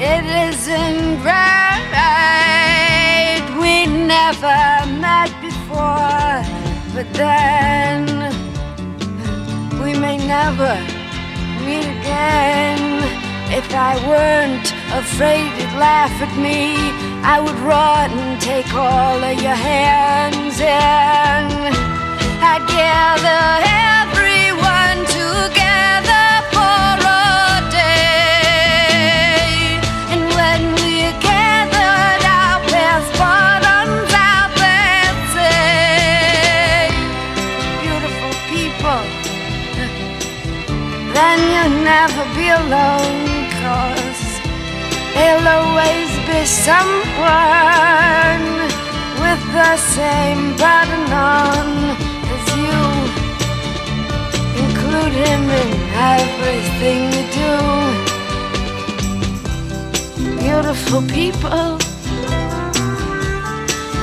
it isn't right. We never met before, but then we may never meet again. If I weren't afraid you'd laugh at me, I would run and take all of your hands and I'd gather people then you'll never be alone cause there'll always be someone with the same button on as you include him in everything you do. Beautiful people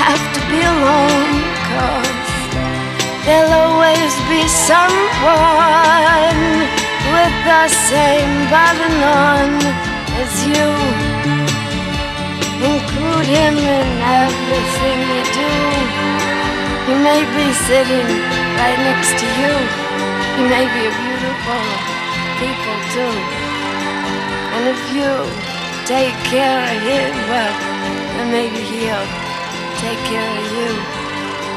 have to be alone, cause there'll always be someone with the same button on as you. Include him in everything you do. He may be sitting right next to you. He may be a beautiful people too. And if you take care of him, well, then maybe he'll take care of you.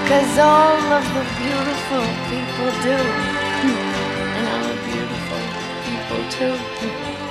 Cause all of the beautiful people do. And I'm a beautiful people too.